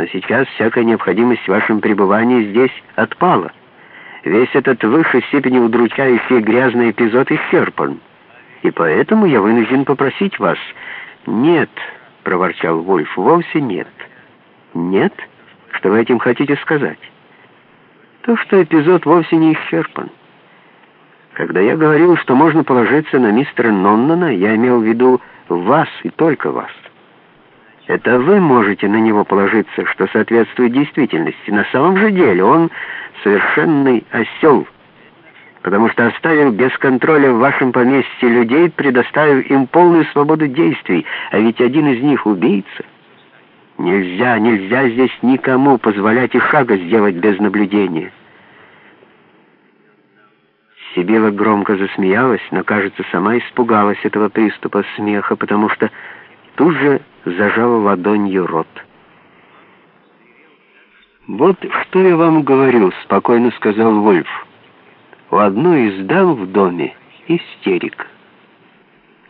Но сейчас всякая необходимость в вашем пребывании здесь отпала. Весь этот в высшей степени удручающий грязный эпизод исчерпан. И поэтому я вынужден попросить вас... «Нет», — проворчал Вольф, — «вовсе нет». «Нет? Что вы этим хотите сказать?» «То, что эпизод вовсе не исчерпан. Когда я говорил, что можно положиться на мистера Ноннана, я имел в виду вас и только вас. Это вы можете на него положиться, что соответствует действительности. На самом же деле он совершенный осел, потому что оставил без контроля в вашем поместье людей, предоставив им полную свободу действий, а ведь один из них убийца. Нельзя, нельзя здесь никому позволять и шага сделать без наблюдения. Сибила громко засмеялась, но, кажется, сама испугалась этого приступа смеха, потому что тут же зажала ладонью рот. «Вот что я вам говорю», — спокойно сказал Вольф. «У одной из дам в доме истерик».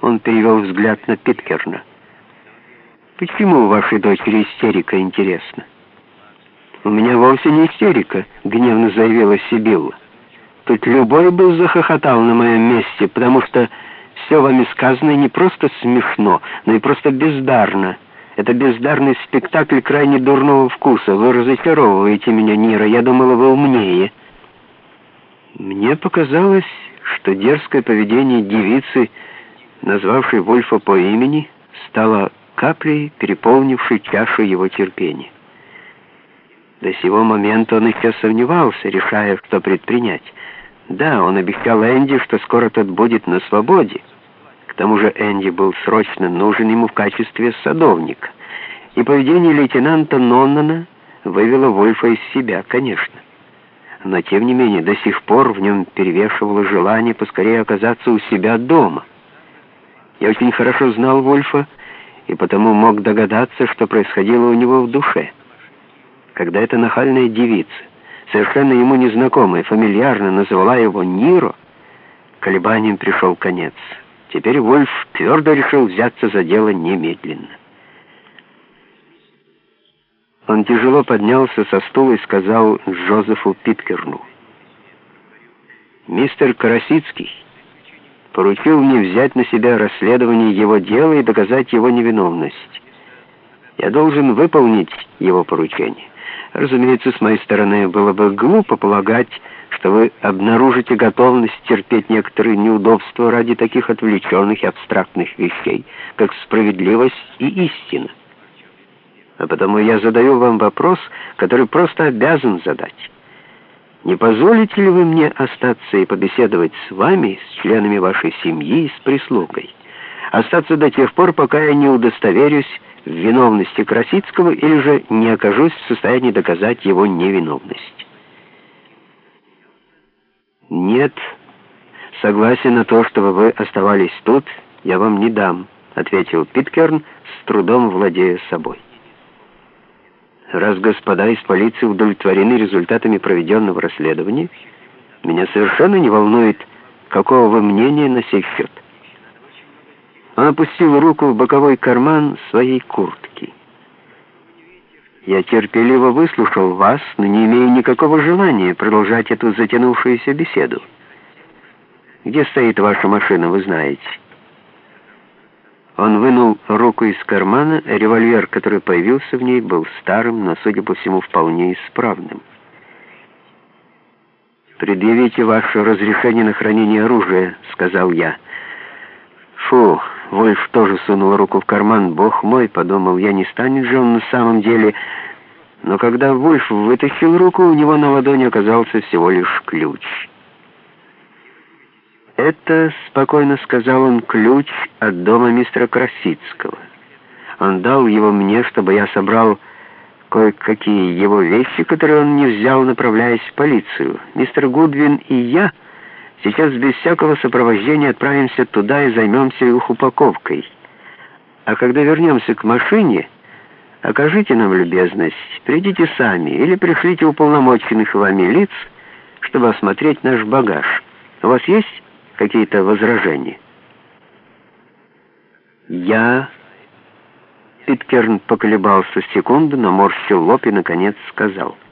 Он перевел взгляд на Питкерна. «Почему у вашей дочери истерика, интересно?» «У меня вовсе не истерика», — гневно заявила Сибилла. Тут любой бы захохотал на моем месте, потому что все вами сказанное не просто смешно, но и просто бездарно. Это бездарный спектакль крайне дурного вкуса. Вы разочаровываете меня, Нира. Я думала, вы умнее. Мне показалось, что дерзкое поведение девицы, назвавшей Вольфа по имени, стало каплей, переполнившей чашу его терпения. До сего момента он еще сомневался, решая, что предпринять. Да, он обещал Энди, что скоро тот будет на свободе. К тому же Энди был срочно нужен ему в качестве садовника. И поведение лейтенанта Ноннана вывело Вольфа из себя, конечно. Но, тем не менее, до сих пор в нем перевешивало желание поскорее оказаться у себя дома. Я очень хорошо знал Вольфа, и потому мог догадаться, что происходило у него в душе когда эта нахальная девица, совершенно ему незнакомая, фамильярно назвала его Ниро, колебанием пришел конец. Теперь Вольф твердо решил взяться за дело немедленно. Он тяжело поднялся со стула и сказал Джозефу Питкерну. «Мистер Карасицкий поручил мне взять на себя расследование его дела и доказать его невиновность. Я должен выполнить его поручение». Разумеется, с моей стороны было бы глупо полагать, что вы обнаружите готовность терпеть некоторые неудобства ради таких отвлеченных и абстрактных вещей, как справедливость и истина. А потому я задаю вам вопрос, который просто обязан задать. Не позволите ли вы мне остаться и побеседовать с вами, с членами вашей семьи и с прислугой? Остаться до тех пор, пока я не удостоверюсь, в виновности Красицкого или же не окажусь в состоянии доказать его невиновность. «Нет, согласен на то, чтобы вы оставались тут, я вам не дам», — ответил Питкерн, с трудом владея собой. «Раз господа из полиции удовлетворены результатами проведенного расследования, меня совершенно не волнует, какого вы мнения на сей счет». Он опустил руку в боковой карман своей куртки. «Я терпеливо выслушал вас, но не имею никакого желания продолжать эту затянувшуюся беседу. Где стоит ваша машина, вы знаете?» Он вынул руку из кармана, револьвер, который появился в ней, был старым, но, судя по всему, вполне исправным. «Предъявите ваше разрешение на хранение оружия», — сказал я. «Фу!» Вольф тоже сунул руку в карман. «Бог мой!» — подумал я, не станет же он на самом деле... Но когда Вольф вытащил руку, у него на ладони оказался всего лишь ключ. «Это, — спокойно сказал он, — ключ от дома мистера Красицкого. Он дал его мне, чтобы я собрал кое-какие его вещи, которые он не взял, направляясь в полицию. Мистер Гудвин и я...» Сейчас без всякого сопровождения отправимся туда и займемся их упаковкой. А когда вернемся к машине, окажите нам любезность, придите сами или пришлите уполномоченных вами лиц, чтобы осмотреть наш багаж. У вас есть какие-то возражения? Я Питкерн поколебался секунду, наморщил лоб и, наконец, сказал —